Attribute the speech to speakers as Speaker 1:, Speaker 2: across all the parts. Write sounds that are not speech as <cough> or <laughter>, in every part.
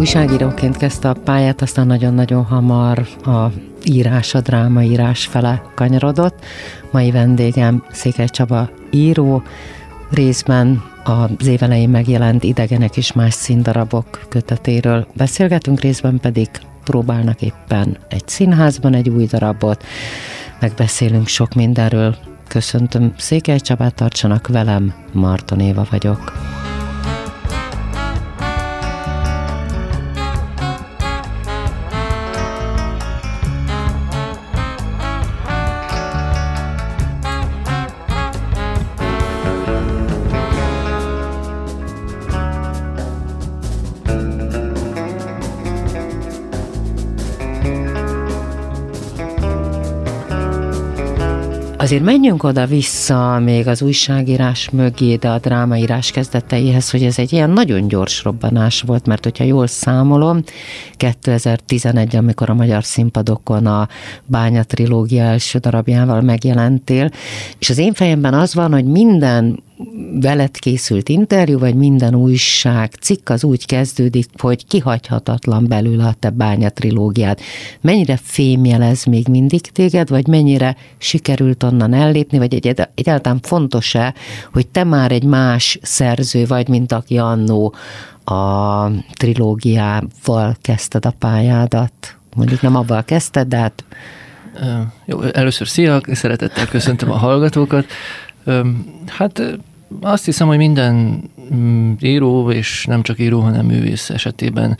Speaker 1: Újságíróként kezdte a pályát, aztán nagyon-nagyon hamar a írás, a drámaírás fele kanyarodott. Mai vendégem Székely Csaba író, részben az évelején megjelent Idegenek és más színdarabok kötetéről beszélgetünk, részben pedig próbálnak éppen egy színházban egy új darabot, megbeszélünk sok mindenről. Köszöntöm Székely Csabát, tartsanak velem, Marton Éva vagyok. Azért menjünk oda-vissza még az újságírás mögé, de a drámaírás kezdeteihez, hogy ez egy ilyen nagyon gyors robbanás volt, mert hogyha jól számolom, 2011, amikor a magyar színpadokon a Bánya trilógia első darabjával megjelentél, és az én fejemben az van, hogy minden veled készült interjú, vagy minden újság cikk az úgy kezdődik, hogy kihagyhatatlan belőle a te bánya trilógiát. Mennyire fémjelez még mindig téged, vagy mennyire sikerült onnan ellépni, vagy egy, egyáltalán fontos-e, hogy te már egy más szerző vagy, mint aki annó a trilógiával kezdted a pályádat? Mondjuk nem abban kezdted, de hát...
Speaker 2: Jó, először szia, szeretettel köszöntöm a hallgatókat. Hát azt hiszem, hogy minden mm, író, és nem csak író, hanem művész esetében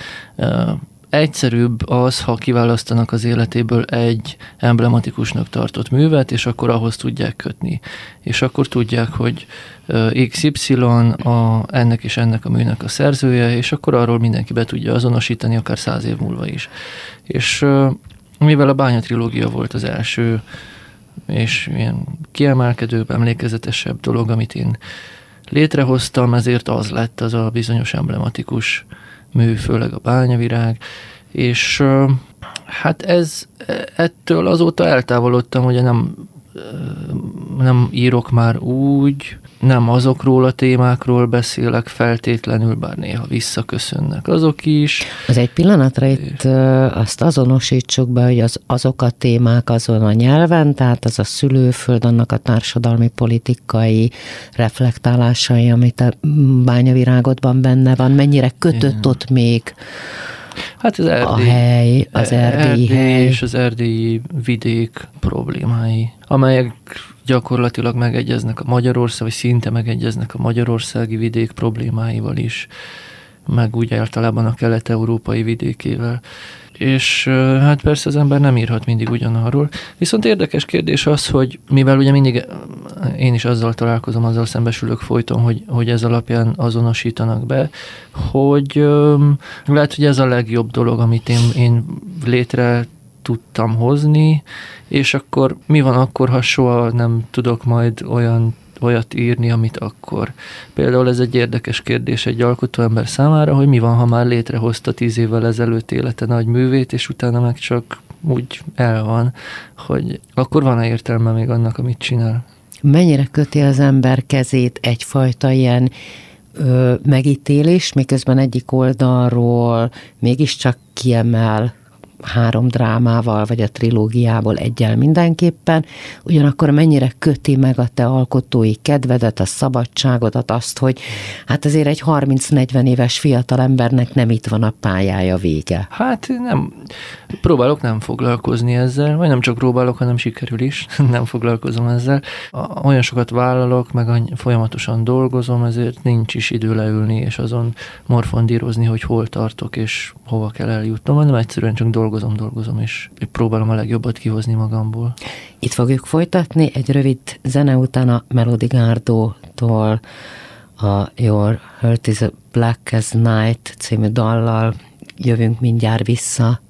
Speaker 2: egyszerűbb az, ha kiválasztanak az életéből egy emblematikusnak tartott művet, és akkor ahhoz tudják kötni. És akkor tudják, hogy XY a, ennek és ennek a műnek a szerzője, és akkor arról mindenki be tudja azonosítani, akár száz év múlva is. És mivel a Bánya trilógia volt az első és ilyen kiemelkedőbb, emlékezetesebb dolog, amit én létrehoztam, ezért az lett az a bizonyos emblematikus mű, főleg a bányavirág, és hát ez ettől azóta eltávolodtam, hogy nem, nem írok már úgy, nem azokról a témákról beszélek feltétlenül, bár néha visszaköszönnek azok is.
Speaker 1: Az egy pillanatra itt azt azonosítsuk be, hogy az, azok a témák azon a nyelven, tehát az a szülőföld, annak a társadalmi politikai reflektálásai, amit a bányavirágodban benne van, mennyire kötött Igen. ott még
Speaker 2: Hát az erdély,
Speaker 1: a hely, az erdélyi, erdély hely.
Speaker 2: és az erdélyi vidék problémái, amelyek gyakorlatilag megegyeznek a Magyarország, vagy szinte megegyeznek a magyarországi vidék problémáival is, meg úgy általában a kelet-európai vidékével. És hát persze az ember nem írhat mindig ugyanarról. Viszont érdekes kérdés az, hogy mivel ugye mindig én is azzal találkozom, azzal szembesülök folyton, hogy, hogy ez alapján azonosítanak be, hogy lehet, hogy ez a legjobb dolog, amit én, én létre tudtam hozni, és akkor mi van akkor, ha soha nem tudok majd olyan olyat írni, amit akkor. Például ez egy érdekes kérdés egy alkotó ember számára, hogy mi van, ha már létrehozta tíz évvel ezelőtt élete nagy művét, és utána meg csak úgy el van, hogy akkor van-e értelme még annak, amit csinál.
Speaker 1: Mennyire köti az ember kezét egyfajta ilyen ö, megítélés, miközben egyik oldalról mégiscsak kiemel három drámával, vagy a trilógiából egyel mindenképpen, ugyanakkor mennyire köti meg a te alkotói kedvedet, a szabadságodat, azt, hogy hát azért egy 30-40 éves fiatal embernek nem itt van a pályája vége.
Speaker 2: Hát nem, próbálok nem foglalkozni ezzel, vagy nem csak próbálok, hanem sikerül is, <laughs> nem foglalkozom ezzel. Olyan sokat vállalok, meg folyamatosan dolgozom, ezért nincs is idő leülni, és azon morfondírozni, hogy hol tartok, és hova kell eljutnom, hanem egyszerűen csak dolgozom dolgozom, dolgozom, és próbálom a legjobbat kihozni magamból.
Speaker 1: Itt fogjuk folytatni egy rövid zene után a Melody Gardó-tól a Your Heart is a Black as Night című dallal jövünk mindjárt vissza.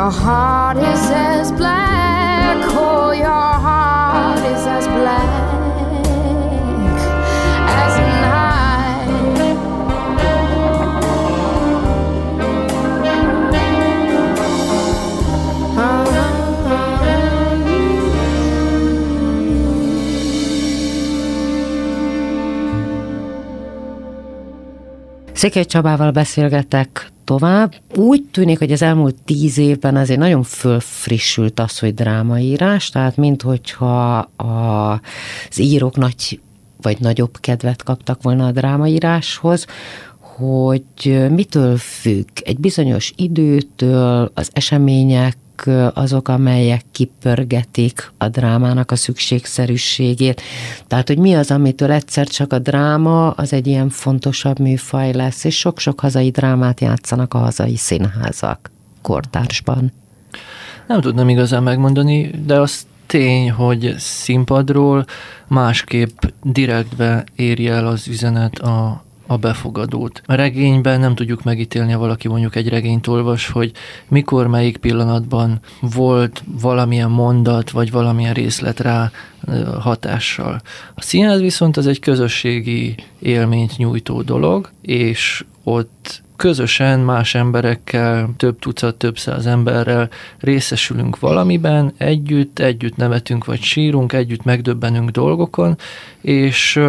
Speaker 3: Your heart is as black. Oh, your heart is as black.
Speaker 1: Székely Csabával beszélgetek tovább. Úgy tűnik, hogy az elmúlt tíz évben azért nagyon fölfrissült az, hogy drámaírás, tehát minthogyha az írók nagy vagy nagyobb kedvet kaptak volna a drámaíráshoz, hogy mitől függ egy bizonyos időtől, az események azok, amelyek kipörgetik a drámának a szükségszerűségét. Tehát, hogy mi az, amitől egyszer csak a dráma az egy ilyen fontosabb műfaj lesz, és sok-sok hazai drámát játszanak a hazai színházak kortársban.
Speaker 2: Nem tudnám igazán megmondani, de az tény, hogy színpadról másképp direktbe éri el az üzenet a, a befogadót. A regényben nem tudjuk megítélni, ha valaki mondjuk egy regényt olvas, hogy mikor, melyik pillanatban volt valamilyen mondat, vagy valamilyen részlet rá hatással. A színház viszont az egy közösségi élményt nyújtó dolog, és ott közösen más emberekkel, több tucat, több száz emberrel részesülünk valamiben, együtt, együtt nevetünk vagy sírunk, együtt megdöbbenünk dolgokon, és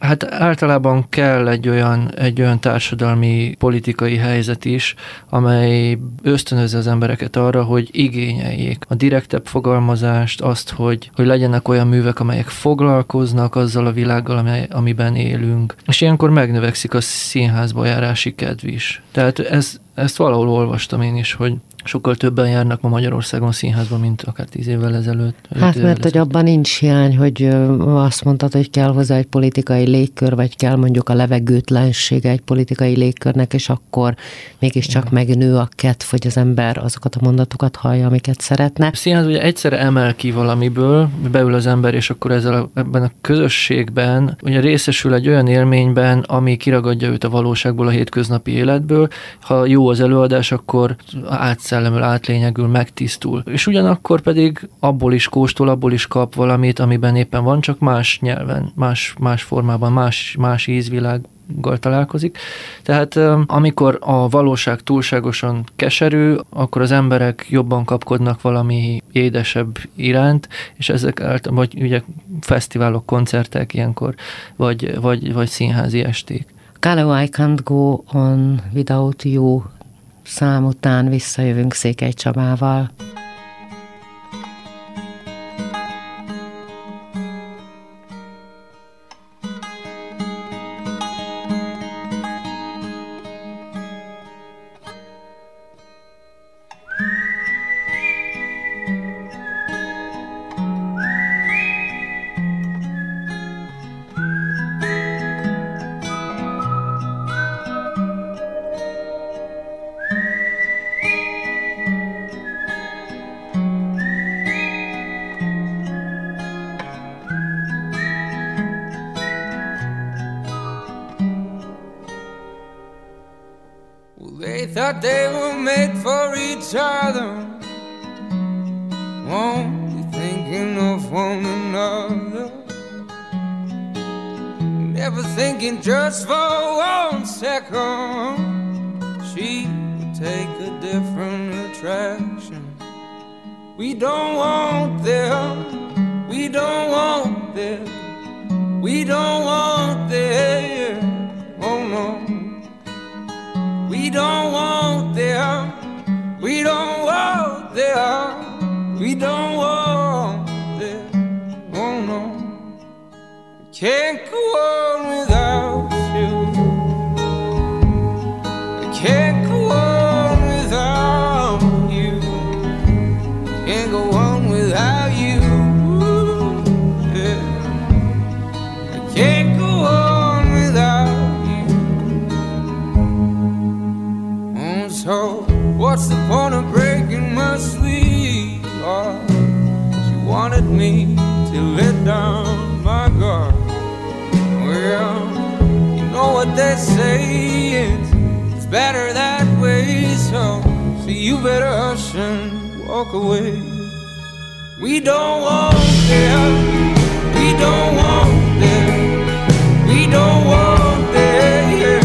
Speaker 2: hát általában kell egy olyan, egy olyan társadalmi politikai helyzet is, amely ösztönözze az embereket arra, hogy igényeljék a direktebb fogalmazást, azt, hogy, hogy legyenek olyan művek, amelyek foglalkoznak azzal a világgal, amely, amiben élünk. És ilyenkor megnövekszik a színházba járási kedv is. Tehát ez, ezt valahol olvastam én is, hogy sokkal többen járnak ma Magyarországon színházban, mint akár tíz évvel ezelőtt.
Speaker 1: Hát mert hogy abban nincs hiány, hogy azt mondtad, hogy kell hozzá egy politikai légkör, vagy kell mondjuk a levegőtlensége egy politikai légkörnek, és akkor mégiscsak Igen. megnő a kedv, hogy az ember azokat a mondatokat hallja, amiket szeretne. A
Speaker 2: színház ugye egyszerre emel ki valamiből, beül az ember, és akkor ezzel a, ebben a közösségben ugye részesül egy olyan élményben, ami kiragadja őt a valóságból, a hétköznapi életből. Ha jó az előadás, akkor átsz átszellemül, átlényegül, megtisztul. És ugyanakkor pedig abból is kóstol, abból is kap valamit, amiben éppen van, csak más nyelven, más, más formában, más, más ízvilág gal találkozik. Tehát amikor a valóság túlságosan keserű, akkor az emberek jobban kapkodnak valami édesebb iránt, és ezek által, vagy ugye fesztiválok, koncertek ilyenkor, vagy, vagy, vagy színházi esték.
Speaker 1: Gallo I Can't Go On Without You szám után visszajövünk Székely Csabával.
Speaker 4: We don't they say is it's better that way. So, so you better hush and walk away. We don't want them. We don't want them. We don't want them. Yeah.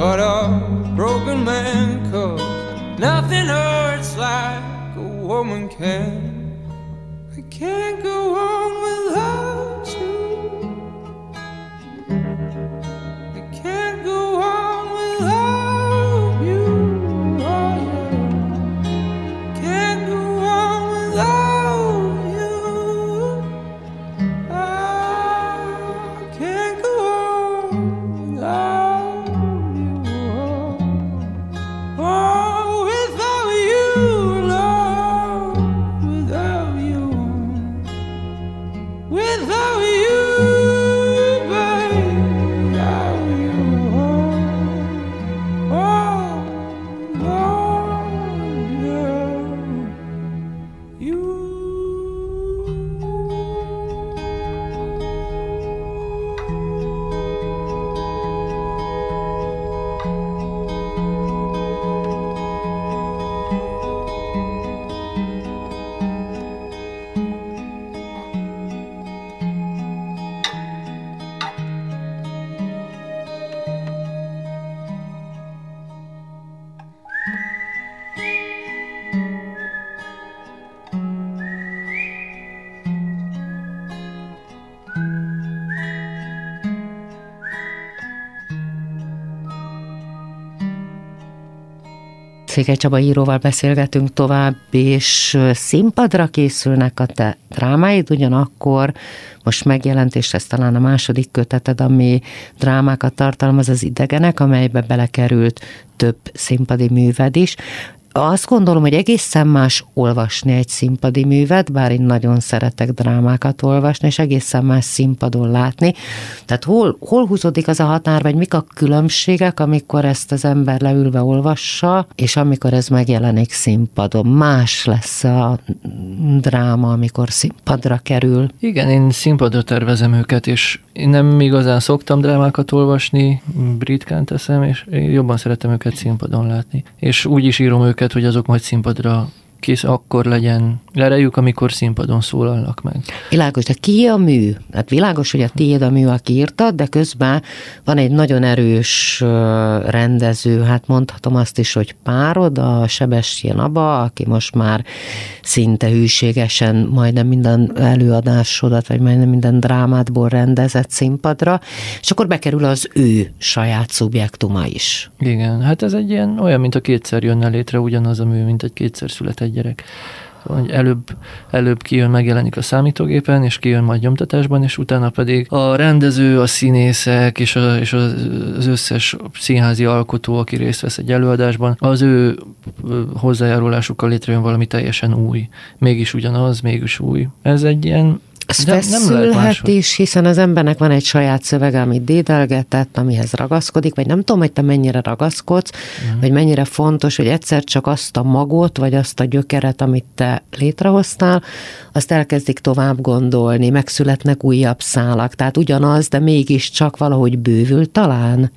Speaker 4: but a broken man, cause nothing hurts like a woman can. I can't go.
Speaker 1: Székely Csaba íróval beszélgetünk tovább, és színpadra készülnek a te drámáid, ugyanakkor most megjelent, és ez talán a második köteted, ami drámákat tartalmaz az idegenek, amelybe belekerült több színpadi műved is azt gondolom, hogy egészen más olvasni egy színpadi művet, bár én nagyon szeretek drámákat olvasni, és egészen más színpadon látni. Tehát hol, hol húzódik az a határ, vagy mik a különbségek, amikor ezt az ember leülve olvassa, és amikor ez megjelenik színpadon? Más lesz a dráma, amikor színpadra kerül.
Speaker 2: Igen, én színpadra tervezem őket, és én nem igazán szoktam drámákat olvasni, britkán teszem, és jobban szeretem őket színpadon látni. És úgy is írom őket, hogy azok majd színpadra kész akkor legyen lerejük, amikor színpadon szólalnak meg.
Speaker 1: Világos, de ki a mű? Hát világos, hogy a tiéd a mű, aki írtad, de közben van egy nagyon erős rendező, hát mondhatom azt is, hogy párod, a Sebestyén Aba, aki most már szinte hűségesen majdnem minden előadásodat, vagy majdnem minden drámátból rendezett színpadra, és akkor bekerül az ő saját szubjektuma is.
Speaker 2: Igen, hát ez egy ilyen olyan, mint a kétszer jönne létre ugyanaz a mű, mint egy kétszer született gyerek. Szóval, előbb, előbb kijön, megjelenik a számítógépen, és kijön majd nyomtatásban, és utána pedig a rendező, a színészek és, a, és az összes színházi alkotó, aki részt vesz egy előadásban, az ő hozzájárulásukkal létrejön valami teljesen új. Mégis ugyanaz, mégis új. Ez egy ilyen
Speaker 1: ez feszülhet is, hiszen az embernek van egy saját szövege, amit dédelgetett, amihez ragaszkodik, vagy nem tudom, hogy te mennyire ragaszkodsz, uh-huh. vagy mennyire fontos, hogy egyszer csak azt a magot, vagy azt a gyökeret, amit te létrehoztál, azt elkezdik tovább gondolni, megszületnek újabb szálak. Tehát ugyanaz, de mégis csak valahogy bővül talán.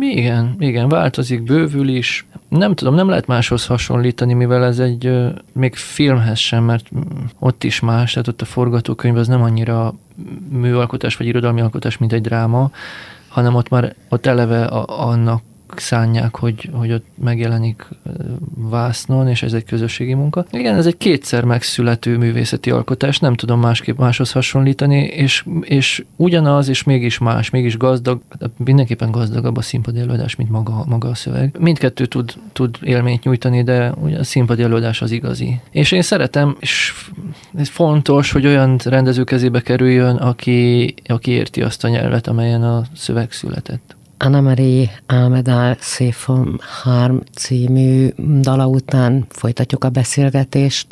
Speaker 2: Igen, igen, változik, bővül is. Nem tudom, nem lehet máshoz hasonlítani, mivel ez egy, még filmhez sem, mert ott is más, tehát ott a forgatókönyv az nem annyira műalkotás vagy irodalmi alkotás, mint egy dráma, hanem ott már ott eleve a, annak szánják, hogy, hogy ott megjelenik vásznon, és ez egy közösségi munka. Igen, ez egy kétszer megszülető művészeti alkotás, nem tudom másképp máshoz hasonlítani, és, és ugyanaz, és mégis más, mégis gazdag, mindenképpen gazdagabb a színpadi előadás, mint maga, maga a szöveg. Mindkettő tud, tud élményt nyújtani, de ugye a színpadi előadás az igazi. És én szeretem, és ez fontos, hogy olyan rendező kezébe kerüljön, aki, aki érti azt a nyelvet, amelyen a szöveg született.
Speaker 1: Anna-Marie Almedal Széfom Harm című dala után folytatjuk a beszélgetést.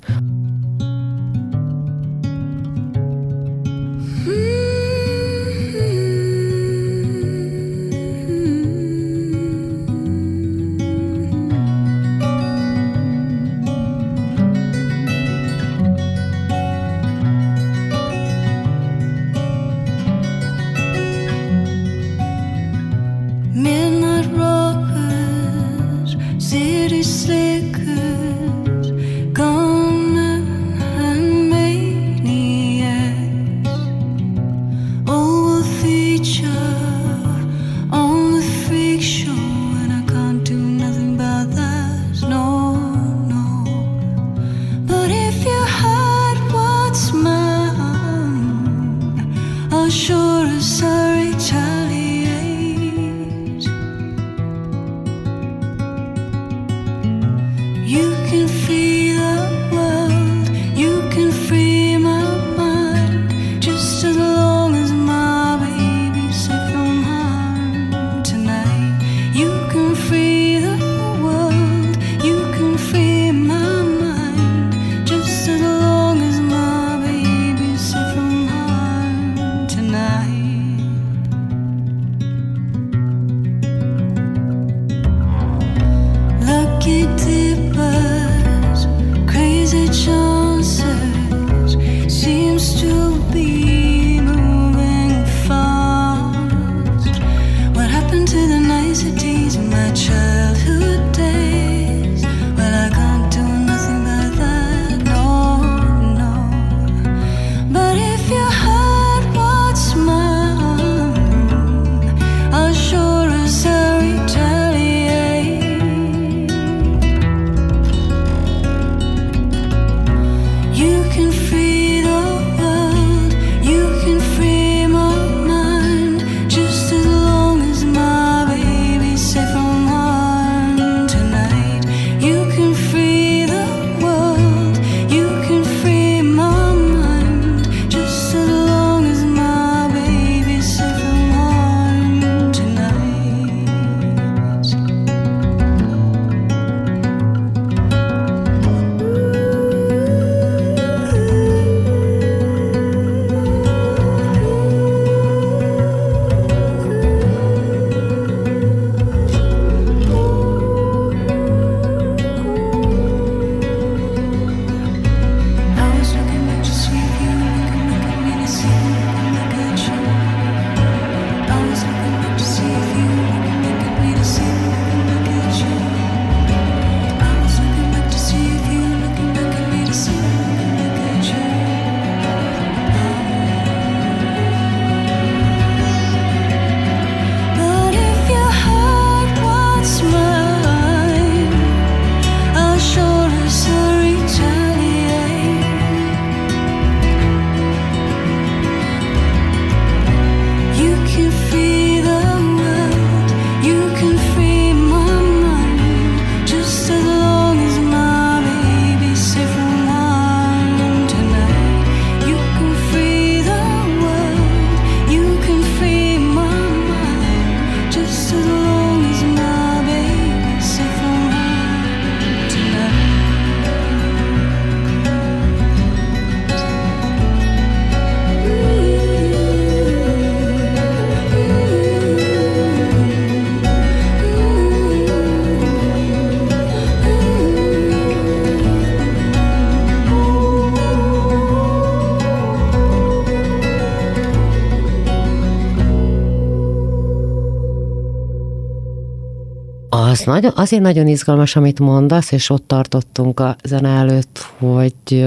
Speaker 1: Nagyon, azért nagyon izgalmas, amit mondasz, és ott tartottunk a zene előtt, hogy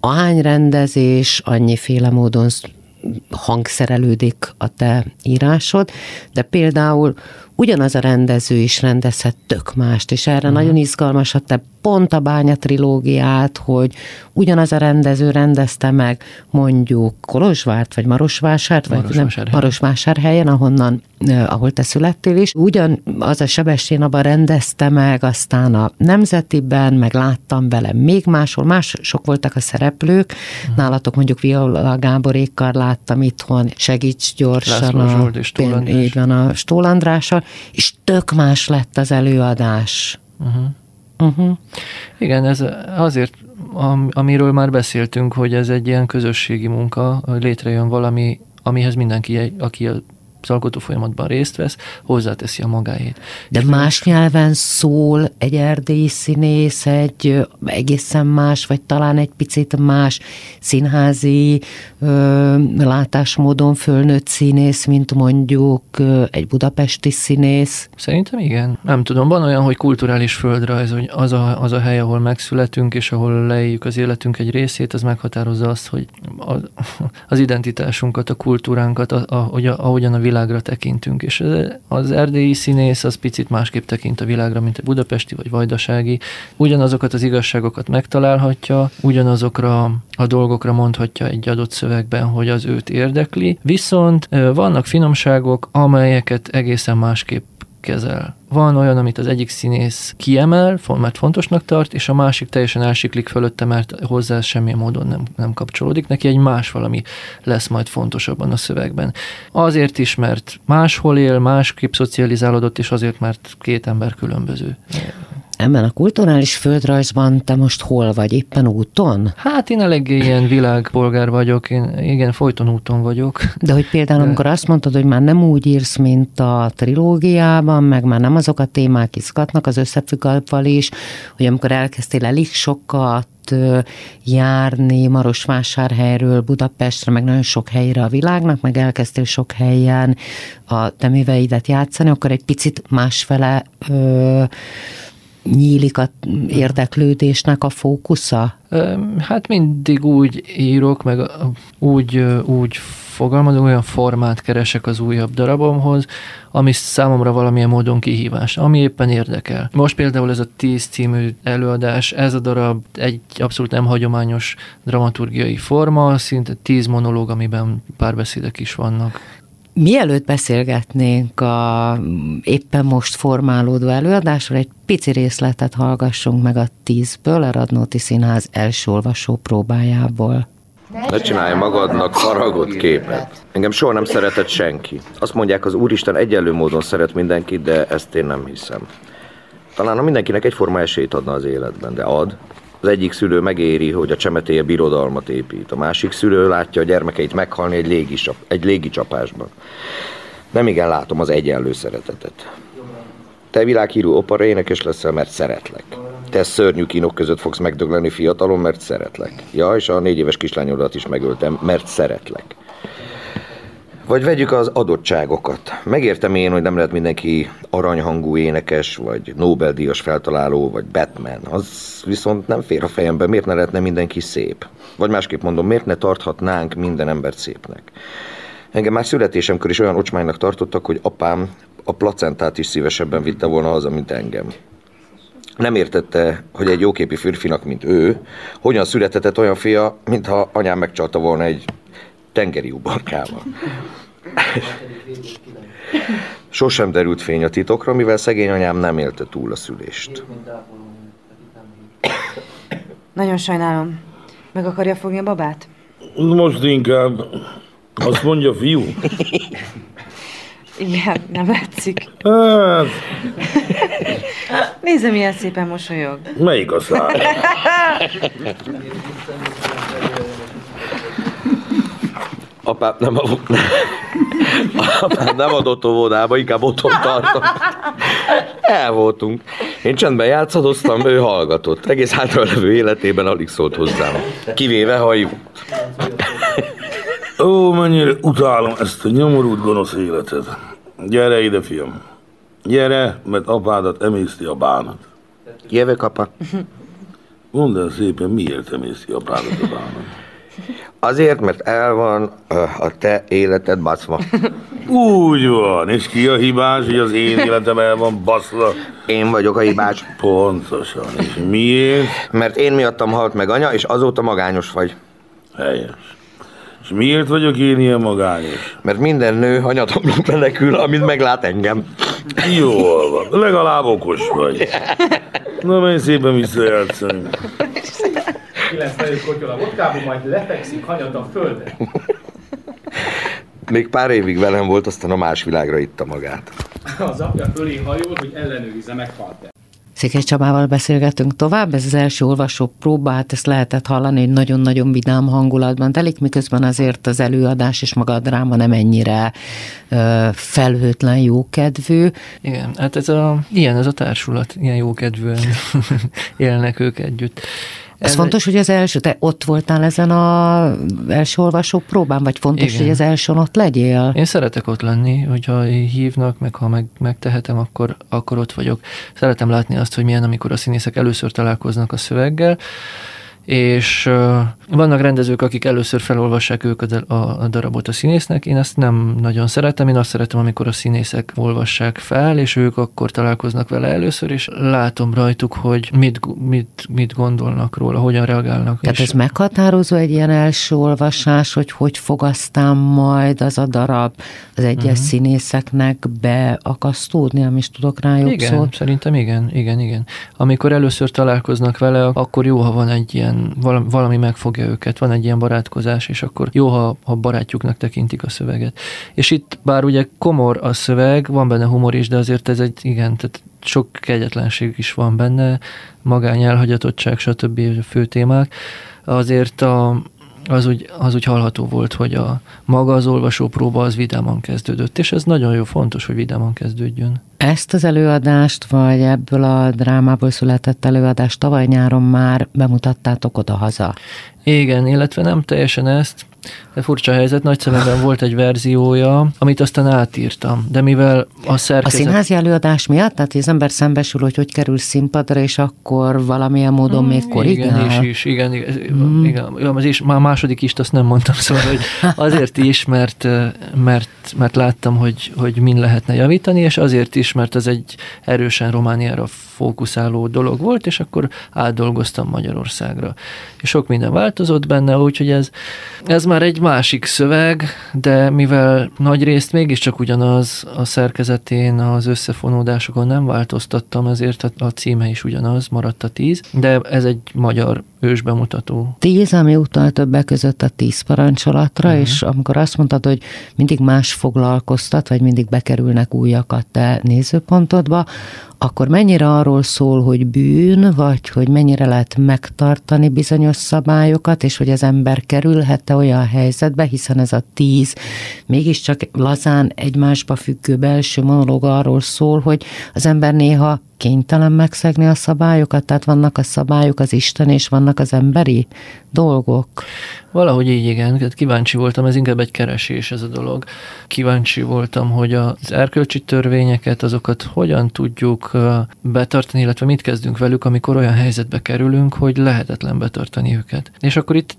Speaker 1: ahány rendezés, annyiféle módon hangszerelődik a te írásod, de például ugyanaz a rendező is rendezhet tök mást, és erre uh-huh. nagyon izgalmas a te pont a Bánya trilógiát, hogy ugyanaz a rendező rendezte meg mondjuk Kolozsvárt, vagy Marosvásárt, vagy Marosvásárhelyen. nem, Marosvásárhelyen, ahonnan, ahol te születtél is. Ugyan az a Sebestyén abban rendezte meg, aztán a Nemzetiben, meg láttam vele még máshol, mások voltak a szereplők. Uh-huh. Nálatok mondjuk Viola Gáborékkal láttam itthon, segíts gyorsan.
Speaker 2: a, Zsolt és
Speaker 1: Így van, a Stólandrással, és tök más lett az előadás. Uh-huh.
Speaker 2: Uh-huh. Igen, ez azért, amiről már beszéltünk, hogy ez egy ilyen közösségi munka, létrejön valami, amihez mindenki, aki az alkotó folyamatban részt vesz, hozzáteszi a magáét.
Speaker 1: De És más nyelven szól egy erdélyi színész, egy egészen más, vagy talán egy picit más színházi ö, látásmódon fölnőtt színész, mint mondjuk ö, egy budapesti színész?
Speaker 2: Szerintem igen. Nem tudom, van olyan, hogy kulturális földrajz, hogy az a, az a hely, ahol megszületünk, és ahol leéljük az életünk egy részét, az meghatározza azt, hogy az, <laughs> az identitásunkat, a kultúránkat, a, a, ahogyan a világ világra tekintünk, és az erdélyi színész az picit másképp tekint a világra, mint a budapesti vagy vajdasági. Ugyanazokat az igazságokat megtalálhatja, ugyanazokra a dolgokra mondhatja egy adott szövegben, hogy az őt érdekli, viszont vannak finomságok, amelyeket egészen másképp kezel. Van olyan, amit az egyik színész kiemel, mert fontosnak tart, és a másik teljesen elsiklik fölötte, mert hozzá semmilyen módon nem, nem kapcsolódik. Neki egy más valami lesz majd fontosabban a szövegben. Azért is, mert máshol él, másképp szocializálódott, és azért, mert két ember különböző.
Speaker 1: Ebben a kulturális földrajzban te most hol vagy? Éppen úton?
Speaker 2: Hát én elég ilyen világpolgár vagyok, én igen, folyton úton vagyok.
Speaker 1: De hogy például De... amikor azt mondtad, hogy már nem úgy írsz, mint a trilógiában, meg már nem azok a témák izgatnak az összefüggőval is, hogy amikor elkezdtél elég sokat járni Marosvásárhelyről Budapestre, meg nagyon sok helyre a világnak, meg elkezdtél sok helyen a te műveidet játszani, akkor egy picit másfele ö, nyílik a érdeklődésnek a fókusza?
Speaker 2: Hát mindig úgy írok, meg úgy, úgy fogalmazom, olyan formát keresek az újabb darabomhoz, ami számomra valamilyen módon kihívás, ami éppen érdekel. Most például ez a 10 című előadás, ez a darab egy abszolút nem hagyományos dramaturgiai forma, szinte 10 monológ, amiben párbeszédek is vannak.
Speaker 1: Mielőtt beszélgetnénk a éppen most formálódó előadásról, egy pici részletet hallgassunk meg a tízből, a Radnóti Színház első olvasó próbájából.
Speaker 5: Ne csinálj magadnak faragott képet. Engem soha nem szeretett senki. Azt mondják, az Úristen egyenlő módon szeret mindenkit, de ezt én nem hiszem. Talán ha mindenkinek egyforma esélyt adna az életben, de ad, az egyik szülő megéri, hogy a csemetéje birodalmat épít, a másik szülő látja a gyermekeit meghalni egy, légicsap, egy légicsapásban. Nem igen látom az egyenlő szeretetet. Te világhírű opera énekes leszel, mert szeretlek. Te szörnyű kínok között fogsz megdögleni fiatalon, mert szeretlek. Ja, és a négy éves kislányodat is megöltem, mert szeretlek. Vagy vegyük az adottságokat. Megértem én, hogy nem lehet mindenki aranyhangú énekes, vagy Nobel-díjas feltaláló, vagy Batman. Az viszont nem fér a fejembe, miért ne lehetne mindenki szép? Vagy másképp mondom, miért ne tarthatnánk minden embert szépnek? Engem már születésemkor is olyan ocsmánynak tartottak, hogy apám a placentát is szívesebben vitte volna haza, mint engem. Nem értette, hogy egy jóképi férfinak, mint ő, hogyan született olyan fia, mintha anyám megcsalta volna egy tengeri uborkával. Sosem derült fény a titokra, mivel szegény anyám nem élte túl a szülést.
Speaker 6: Nagyon sajnálom. Meg akarja fogni a babát?
Speaker 7: Most inkább. Azt mondja, fiú.
Speaker 6: Igen, nem látszik.
Speaker 7: Hát...
Speaker 6: Nézze, milyen szépen mosolyog.
Speaker 7: Melyik a szár? <laughs>
Speaker 5: Apám nem, apám nem adott óvodába, inkább otthon tartom. El voltunk. Én csendben játszadoztam, ő hallgatott. Egész hátralevő életében alig szólt hozzám. Kivéve, ha jó.
Speaker 7: Ó, mennyire utálom ezt a nyomorult gonosz életet. Gyere ide, fiam. Gyere, mert apádat emészti a bánat.
Speaker 5: Jövök, apa.
Speaker 7: Mondd el szépen, miért emészti apádat a bánat?
Speaker 5: Azért, mert el van a te életed baszva.
Speaker 7: Úgy van, és ki a hibás, hogy az én életem el van baszva?
Speaker 5: Én vagyok a hibás,
Speaker 7: Pontosan, és miért?
Speaker 5: mert én miattam halt meg anya, és azóta magányos vagy.
Speaker 7: Helyes. És miért vagyok én ilyen magányos?
Speaker 5: Mert minden nő hanyatomra menekül, amit meglát engem.
Speaker 7: Jól van, legalább okos vagy. <laughs> Na, menj szépen visszajátszani.
Speaker 8: 95 kottyol a vodkában, majd lefekszik hanyat a földre.
Speaker 5: Még pár évig velem volt, aztán a más világra itta magát.
Speaker 8: Az apja fölé hajol, hogy ellenőrizze, meghalt-e.
Speaker 1: Székely Csabával beszélgetünk tovább, ez az első olvasó próba, hát ezt lehetett hallani, hogy nagyon-nagyon vidám hangulatban telik, miközben azért az előadás és maga a dráma nem ennyire ö, felhőtlen, jókedvű.
Speaker 2: Igen, hát ez a, ilyen ez a társulat, ilyen jókedvűen <laughs> élnek ők együtt.
Speaker 1: Ez
Speaker 2: Ez
Speaker 1: fontos, hogy az első, te ott voltál ezen a első olvasó próbán, vagy fontos,
Speaker 2: Igen.
Speaker 1: hogy az elsőn ott legyél?
Speaker 2: Én szeretek ott lenni, hogyha hívnak, meg ha meg, megtehetem, akkor, akkor ott vagyok. Szeretem látni azt, hogy milyen, amikor a színészek először találkoznak a szöveggel, és vannak rendezők, akik először felolvassák ők a, a, a darabot a színésznek. Én ezt nem nagyon szeretem, én azt szeretem, amikor a színészek olvassák fel, és ők akkor találkoznak vele először, és látom rajtuk, hogy mit, mit, mit gondolnak róla, hogyan reagálnak.
Speaker 1: Tehát
Speaker 2: és
Speaker 1: ez meghatározó egy ilyen első olvasás, hogy hogy fog aztán majd az a darab az egyes uh-huh. színészeknek beakasztódni, nem is tudok rá jobb
Speaker 2: igen,
Speaker 1: szót.
Speaker 2: szerintem igen, igen, igen. Amikor először találkoznak vele, akkor jó, ha van egy ilyen, valami, valami megfogja őket, van egy ilyen barátkozás, és akkor jó, ha, ha barátjuknak tekintik a szöveget. És itt bár ugye komor a szöveg, van benne humor is, de azért ez egy, igen, tehát sok kegyetlenség is van benne, magány, elhagyatottság, stb. fő témák. Azért a, az úgy, az úgy hallható volt, hogy a maga az olvasópróba az vidáman kezdődött, és ez nagyon jó, fontos, hogy vidáman kezdődjön.
Speaker 1: Ezt az előadást, vagy ebből a drámából született előadást tavaly nyáron már bemutattátok oda-haza.
Speaker 2: Igen, illetve nem teljesen ezt, de furcsa helyzet, nagy szememben volt egy verziója, amit aztán átírtam, de mivel a
Speaker 1: A
Speaker 2: szerkezet...
Speaker 1: színházi előadás miatt? Tehát az ember szembesül, hogy hogy kerül színpadra, és akkor valamilyen módon még korrigál?
Speaker 2: Mm, Igen, is, is, igen, igen, mm. igen. Az is, már a második is, azt nem mondtam, szóval, hogy azért is, mert, mert, mert láttam, hogy, hogy min lehetne javítani, és azért is, mert ez egy erősen Romániára fókuszáló dolog volt, és akkor átdolgoztam Magyarországra. És sok minden változott benne, úgyhogy ez, ez már egy másik szöveg, de mivel nagy részt mégiscsak ugyanaz a szerkezetén, az összefonódásokon nem változtattam, ezért a, címe is ugyanaz, maradt a tíz, de ez egy magyar ősbemutató.
Speaker 1: Tíz, ami utal többek között a tíz parancsolatra, uh-huh. és amikor azt mondtad, hogy mindig más foglalkoztat, vagy mindig bekerülnek újak a te nézőpontodba, akkor mennyire arról szól, hogy bűn, vagy hogy mennyire lehet megtartani bizonyos szabályokat, és hogy az ember kerülhet-e olyan helyzetbe, hiszen ez a tíz mégiscsak lazán egymásba függő belső monológ arról szól, hogy az ember néha kénytelen megszegni a szabályokat, tehát vannak a szabályok az Isten, és vannak az emberi dolgok.
Speaker 2: Valahogy így igen, tehát kíváncsi voltam, ez inkább egy keresés ez a dolog. Kíváncsi voltam, hogy az erkölcsi törvényeket, azokat hogyan tudjuk betartani, illetve mit kezdünk velük, amikor olyan helyzetbe kerülünk, hogy lehetetlen betartani őket. És akkor itt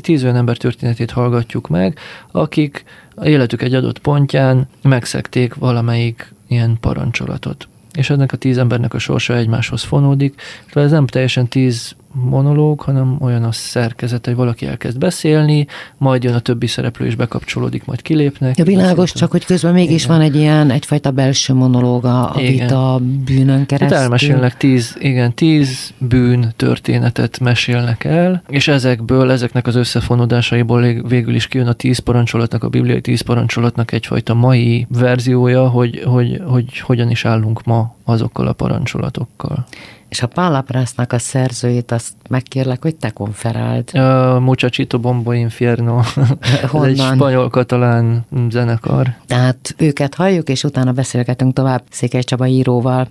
Speaker 2: tíz olyan ember történetét hallgatjuk meg, akik életük egy adott pontján megszekték valamelyik ilyen parancsolatot. És ennek a tíz embernek a sorsa egymáshoz fonódik. Tehát ez nem teljesen tíz monológ, hanem olyan a szerkezet, hogy valaki elkezd beszélni, majd jön a többi szereplő is bekapcsolódik, majd kilépnek.
Speaker 1: Ja, világos,
Speaker 2: Beszéltem.
Speaker 1: csak hogy közben mégis
Speaker 2: Igen.
Speaker 1: van egy ilyen egyfajta belső monológ a,
Speaker 2: Igen.
Speaker 1: vita bűnön
Speaker 2: Itt
Speaker 1: keresztül.
Speaker 2: elmesélnek tíz, igen, tíz bűn történetet mesélnek el, és ezekből, ezeknek az összefonódásaiból vég- végül is kijön a tíz parancsolatnak, a bibliai tíz parancsolatnak egyfajta mai verziója, hogy, hogy, hogy hogyan is állunk ma azokkal a parancsolatokkal.
Speaker 1: És a Pálaprásznak a szerzőjét azt megkérlek, hogy te konferáld.
Speaker 2: Uh, Muchachito Bombo Infierno, <laughs> ez
Speaker 1: Honnan?
Speaker 2: egy spanyol-katalán zenekar.
Speaker 1: Tehát őket halljuk, és utána beszélgetünk tovább Székely Csaba íróval.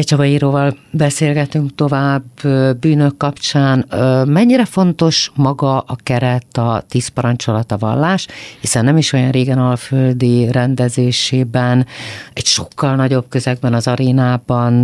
Speaker 1: Székely Csaba íróval beszélgetünk tovább bűnök kapcsán. Mennyire fontos maga a keret, a tíz parancsolat, a vallás, hiszen nem is olyan régen alföldi rendezésében, egy sokkal nagyobb közegben, az arénában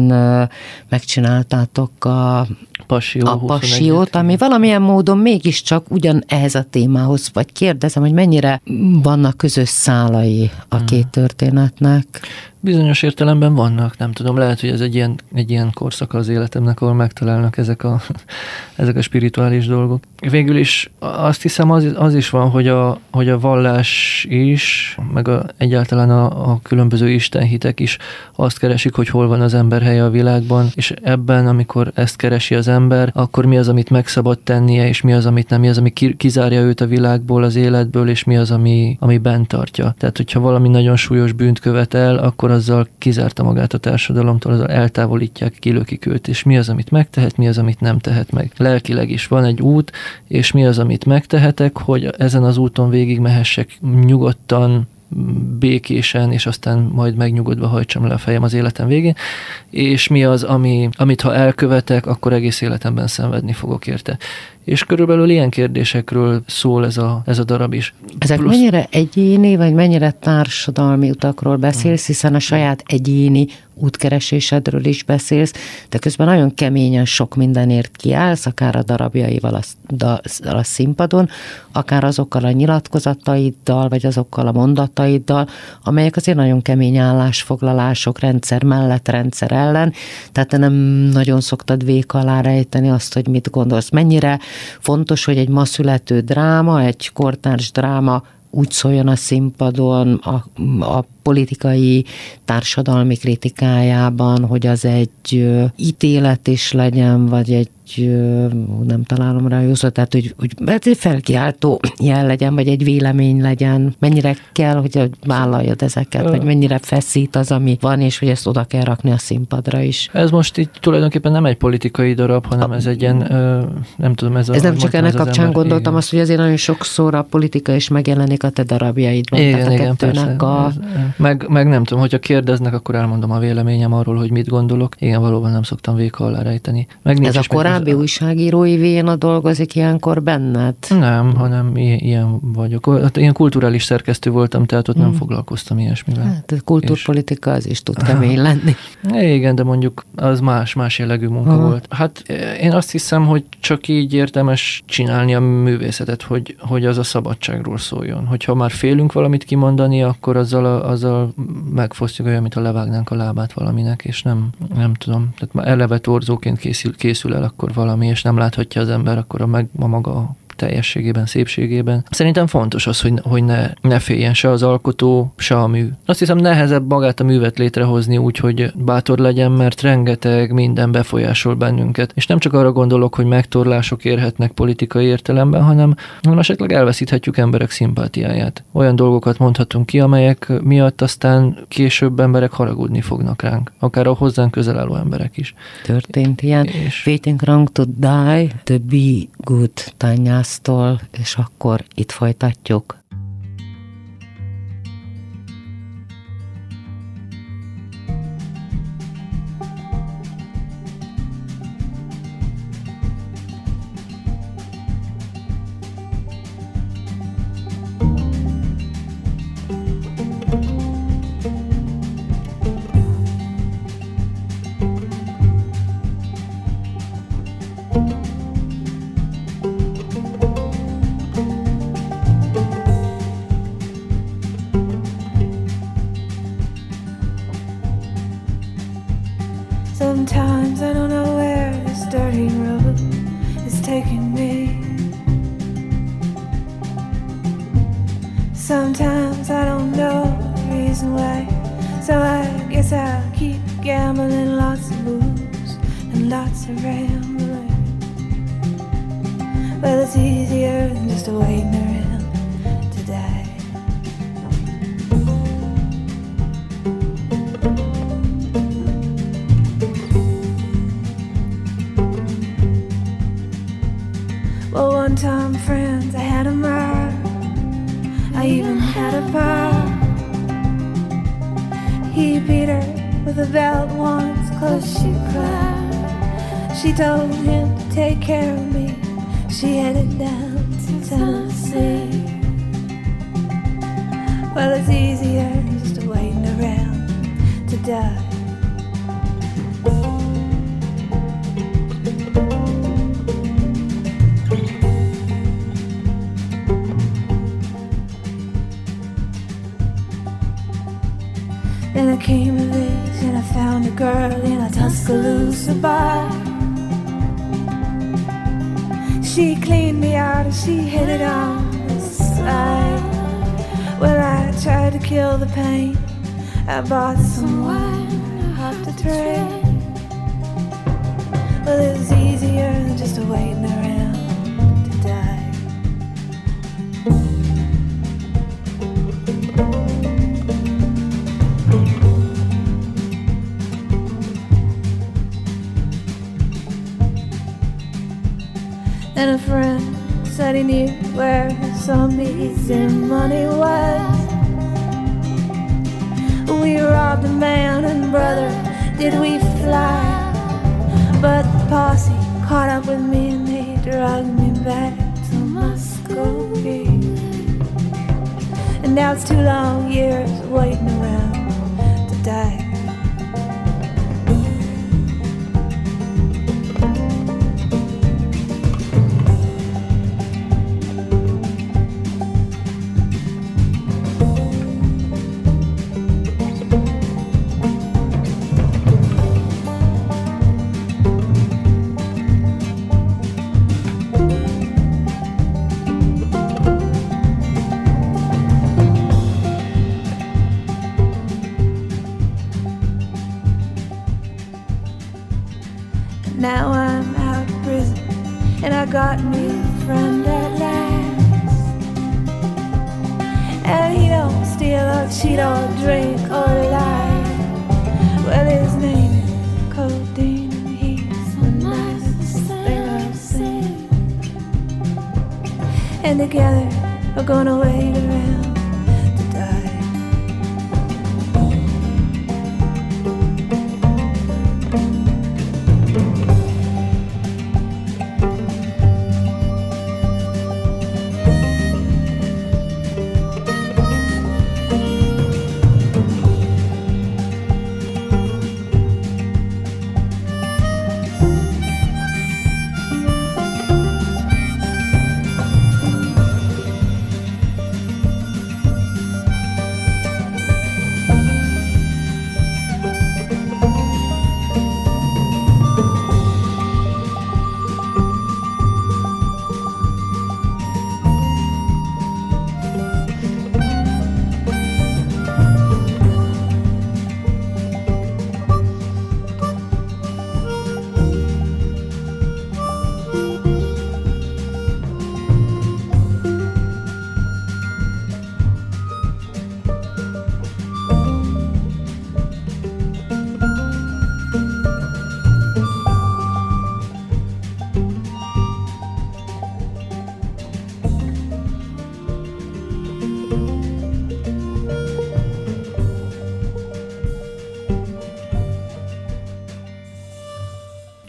Speaker 1: megcsináltátok a
Speaker 2: Passió,
Speaker 1: a passiót, ami valamilyen módon mégiscsak ugyan ehhez a témához, vagy kérdezem, hogy mennyire vannak közös szálai a két hmm. történetnek?
Speaker 2: Bizonyos értelemben vannak, nem tudom, lehet, hogy ez egy ilyen, egy ilyen korszak az életemnek, ahol megtalálnak ezek a, <laughs> ezek a spirituális dolgok. Végül is azt hiszem az, az is van, hogy a, hogy a vallás is, meg a, egyáltalán a, a különböző istenhitek is azt keresik, hogy hol van az ember helye a világban, és ebben, amikor ezt keresi az ember, akkor mi az, amit meg szabad tennie, és mi az, amit nem, mi az, ami kizárja őt a világból, az életből, és mi az, ami, ami bent tartja. Tehát, hogyha valami nagyon súlyos bűnt követel, akkor azzal kizárta magát a társadalomtól, azzal eltávolítják, kilökik őt, és mi az, amit megtehet, mi az, amit nem tehet meg. Lelkileg is van egy út, és mi az, amit megtehetek, hogy ezen az úton végig mehessek nyugodtan, békésen, és aztán majd megnyugodva hajtsam le a fejem az életem végén, és mi az, ami, amit ha elkövetek, akkor egész életemben szenvedni fogok érte. És körülbelül ilyen kérdésekről szól ez a, ez a darab is.
Speaker 1: Ezek Plusz... mennyire egyéni, vagy mennyire társadalmi utakról beszélsz, hiszen a saját egyéni útkeresésedről is beszélsz, de közben nagyon keményen sok mindenért kiállsz, akár a darabjaival a, a, a színpadon, akár azokkal a nyilatkozataiddal, vagy azokkal a mondataiddal, amelyek azért nagyon kemény állásfoglalások rendszer mellett, rendszer ellen, tehát te nem nagyon szoktad vék alá rejteni azt, hogy mit gondolsz. Mennyire fontos, hogy egy ma születő dráma, egy kortárs dráma úgy szóljon a színpadon, a, a politikai, társadalmi kritikájában, hogy az egy ítélet is legyen, vagy egy nem találom rá jó szót, tehát hogy, hogy egy felkiáltó jel legyen, vagy egy vélemény legyen, mennyire kell, hogy vállaljad ezeket, vagy mennyire feszít az, ami van, és hogy ezt oda kell rakni a színpadra is.
Speaker 2: Ez most itt tulajdonképpen nem egy politikai darab, hanem ez egy ilyen, nem tudom, ez a...
Speaker 1: Ez nem csak ennek kapcsán ember, gondoltam igen. azt, hogy azért nagyon sokszor a politika is megjelenik a te darabjaidban.
Speaker 2: Igen, tehát a igen, persze. A... Meg, meg nem tudom, hogyha kérdeznek, akkor elmondom a véleményem arról, hogy mit gondolok. Igen, valóban nem szoktam véka alá rejteni.
Speaker 1: Meg ez a korábbi korábbi az... újságírói véna dolgozik ilyenkor benned?
Speaker 2: Nem, hanem ilyen vagyok. Hát ilyen kulturális szerkesztő voltam, tehát ott hmm. nem foglalkoztam ilyesmivel.
Speaker 1: Hát a kultúrpolitika az is tud kemény <laughs> lenni.
Speaker 2: Igen, de mondjuk az más, más jellegű munka Aha. volt. Hát én azt hiszem, hogy csak így érdemes csinálni a művészetet, hogy, hogy az a szabadságról szóljon. Hogyha már félünk valamit kimondani, akkor azzal, a, azzal megfosztjuk olyan, mint ha levágnánk a lábát valaminek, és nem, nem tudom. Tehát már eleve torzóként készül, készül el, akkor valami, és nem láthatja az ember, akkor a, meg, a maga teljességében, szépségében. Szerintem fontos az, hogy, hogy ne, ne féljen se az alkotó, se a mű. Azt hiszem nehezebb magát a művet létrehozni úgy, hogy bátor legyen, mert rengeteg minden befolyásol bennünket. És nem csak arra gondolok, hogy megtorlások érhetnek politikai értelemben, hanem, hanem esetleg elveszíthetjük emberek szimpátiáját. Olyan dolgokat mondhatunk ki, amelyek miatt aztán később emberek haragudni fognak ránk. Akár a hozzánk közel álló emberek is.
Speaker 1: Történt ilyen. És... Waiting wrong to die, to be good, tányász Választól, és akkor itt folytatjuk.
Speaker 9: Well, it's easier just waiting around to die. Then I came of age and I found a girl in a Tuscaloosa bar. She cleaned me out and she hit it on the pain. I bought some wine off the train. Well, it was easier than just waiting around to die. And a friend said he knew where some easy money was. Did we fly? But the posse caught up with me and they dragged me back to Muscovy. And now it's two long years waiting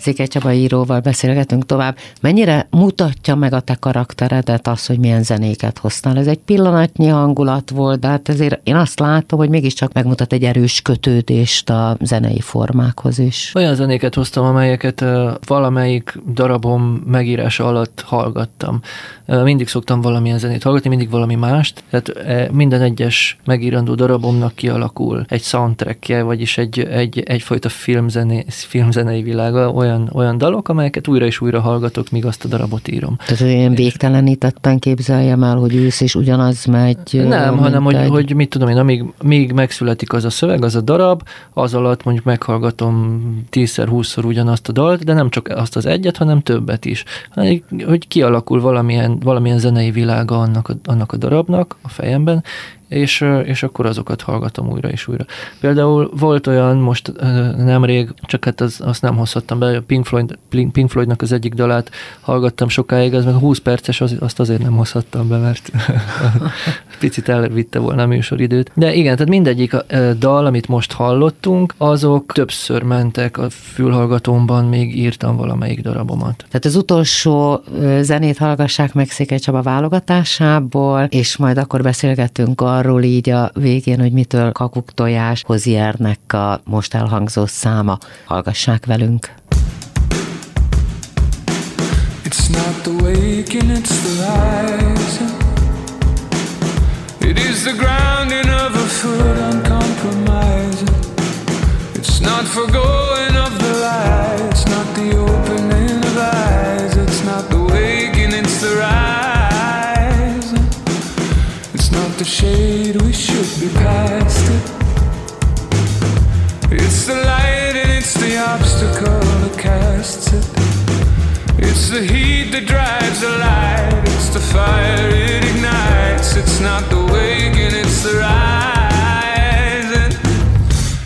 Speaker 1: Székely Csaba íróval beszélgetünk tovább. Mennyire mutatja meg a te karakteredet az, hogy milyen zenéket hoztál? Ez egy pillanatnyi hangulat volt, de hát ezért én azt látom, hogy mégiscsak megmutat egy erős kötődést a zenei formákhoz is.
Speaker 2: Olyan zenéket hoztam, amelyeket valamelyik darabom megírása alatt hallgattam. Mindig szoktam valamilyen zenét hallgatni, mindig valami mást. Tehát minden egyes megírandó darabomnak kialakul egy soundtrackje, vagyis egy, egy, egyfajta filmzené, filmzenei világa, olyan, olyan dalok, amelyeket újra és újra hallgatok, míg azt a darabot írom.
Speaker 1: Tehát ilyen végtelenítetten képzeljem el, hogy ülsz és ugyanaz megy.
Speaker 2: Nem, hanem hogy,
Speaker 1: egy-
Speaker 2: hogy mit tudom én, amíg még megszületik az a szöveg, az a darab, az alatt mondjuk meghallgatom tízszer, húszszor ugyanazt a dalt, de nem csak azt az egyet, hanem többet is. Hogy, hogy kialakul valamilyen, valamilyen zenei világa annak a, annak a darabnak a fejemben, és, és akkor azokat hallgatom újra és újra. Például volt olyan most nemrég, csak hát az, azt nem hozhattam be, a Pink, Floyd, Pink Floydnak az egyik dalát hallgattam sokáig, az meg 20 perces, az, azt azért nem hozhattam be, mert <laughs> picit elvitte volna a műsoridőt. De igen, tehát mindegyik dal, amit most hallottunk, azok többször mentek a fülhallgatómban, még írtam valamelyik darabomat.
Speaker 1: Tehát az utolsó zenét hallgassák meg Székely Csaba válogatásából, és majd akkor beszélgetünk arról így a végén, hogy mitől kakuk tojás Hoziernek a most elhangzó száma. Hallgassák velünk.
Speaker 10: It's not the waking, it's the rising. It is the grounding of a foot uncompromising. It's not forgoing of shade, we should be past it. It's the light and it's the obstacle that casts it. It's the heat that drives the light. It's the fire it ignites. It's not the waking, it's the rising.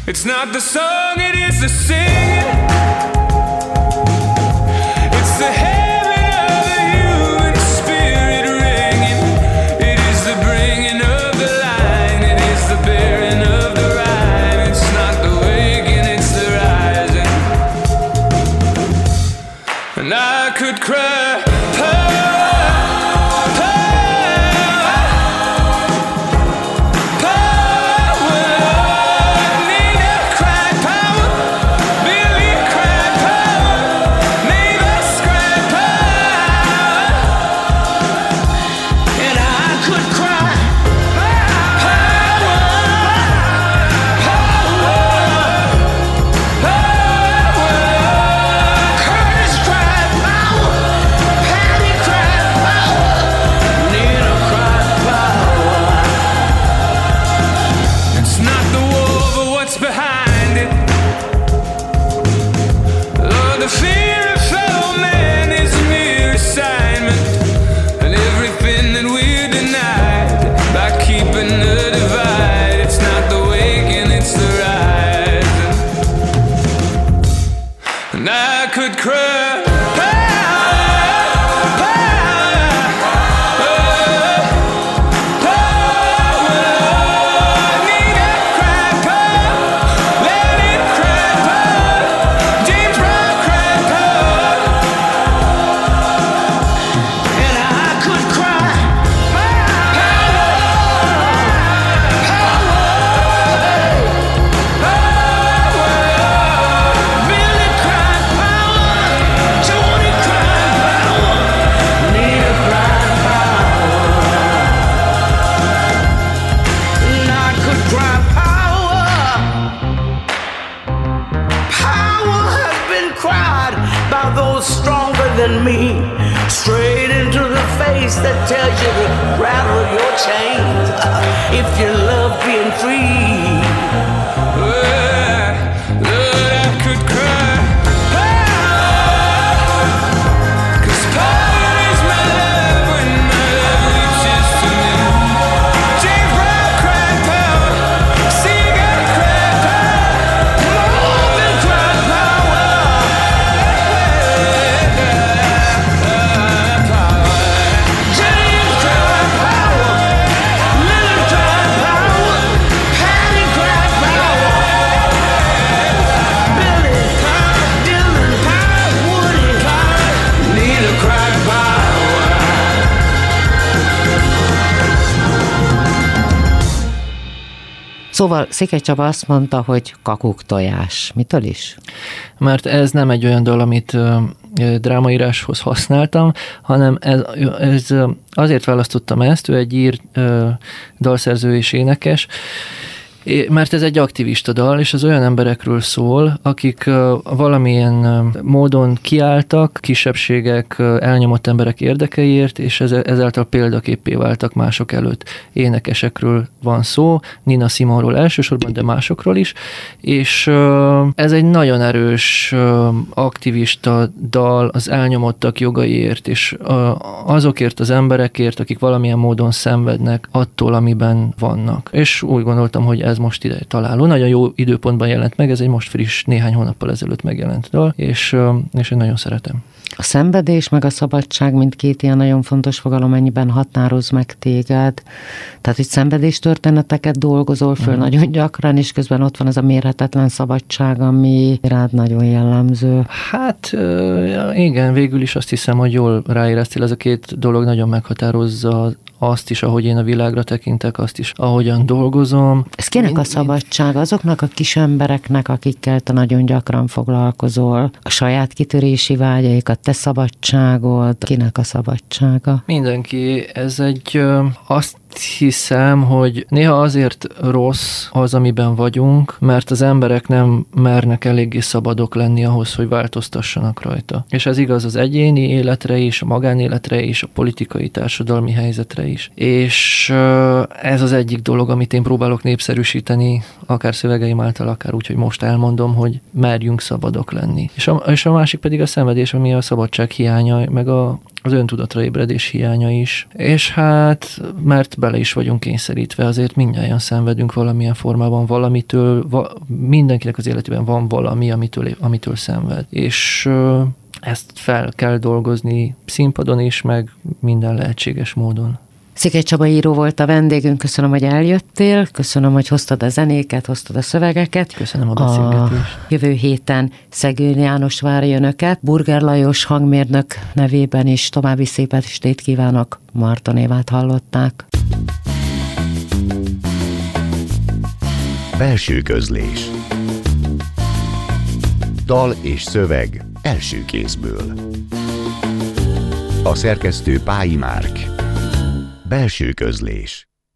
Speaker 10: It's not the song, it is the singing.
Speaker 1: Szóval Székely Csaba azt mondta, hogy kakuk tojás. Mitől is?
Speaker 2: mert ez nem egy olyan dal, amit drámaíráshoz használtam, hanem ez, ez azért választottam ezt, ő egy ír dalszerző és énekes, mert ez egy aktivista dal, és az olyan emberekről szól, akik valamilyen módon kiálltak, kisebbségek, elnyomott emberek érdekeiért, és ez, ezáltal példaképé váltak mások előtt. Énekesekről van szó, Nina Simonról elsősorban, de másokról is, és ez egy nagyon erős aktivista dal az elnyomottak jogaiért, és azokért az emberekért, akik valamilyen módon szenvednek attól, amiben vannak. És úgy gondoltam, hogy ez most ide találó. Nagyon jó időpontban jelent meg, ez egy most friss, néhány hónappal ezelőtt megjelent dal, és, és én nagyon szeretem.
Speaker 1: A szenvedés meg a szabadság mindkét ilyen nagyon fontos fogalom, mennyiben határoz meg téged. Tehát, hogy szenvedés történeteket dolgozol föl
Speaker 2: Mhm.
Speaker 1: nagyon gyakran, és közben ott van ez a mérhetetlen szabadság, ami rád nagyon jellemző.
Speaker 2: Hát igen, végül is azt hiszem, hogy jól ráéreztél, ez a két dolog nagyon meghatározza azt is, ahogy én a világra tekintek, azt is, ahogyan dolgozom.
Speaker 1: Ez kinek a szabadság? Azoknak a kis embereknek, akikkel te nagyon gyakran foglalkozol, a saját kitörési a te szabadságod, kinek a szabadsága?
Speaker 2: Mindenki, ez egy, azt hiszem, hogy néha azért rossz az, amiben vagyunk, mert az emberek nem mernek eléggé szabadok lenni ahhoz, hogy változtassanak rajta. És ez igaz az egyéni életre is, a magánéletre is, a politikai, társadalmi helyzetre is. És ez az egyik dolog, amit én próbálok népszerűsíteni, akár szövegeim által, akár úgy, hogy most elmondom, hogy merjünk szabadok lenni. És a, és a másik pedig a szenvedés, ami a szabadság hiánya, meg a, az öntudatra ébredés hiánya is. És hát, mert bele is vagyunk kényszerítve, azért mindjárt szenvedünk valamilyen formában valamitől, va, mindenkinek az életében van valami, amitől, amitől szenved. És ezt fel kell dolgozni színpadon is, meg minden lehetséges módon.
Speaker 1: Székely Csaba író volt a vendégünk, köszönöm, hogy eljöttél, köszönöm, hogy hoztad a zenéket, hoztad a szövegeket.
Speaker 2: Köszönöm a beszélgetést.
Speaker 1: jövő héten Szegőn János várja önöket. Burger Lajos hangmérnök nevében is további szép estét kívánok. Marta névát hallották.
Speaker 11: Belső közlés Dal és szöveg első kézből A szerkesztő Pályi Márk Belső közlés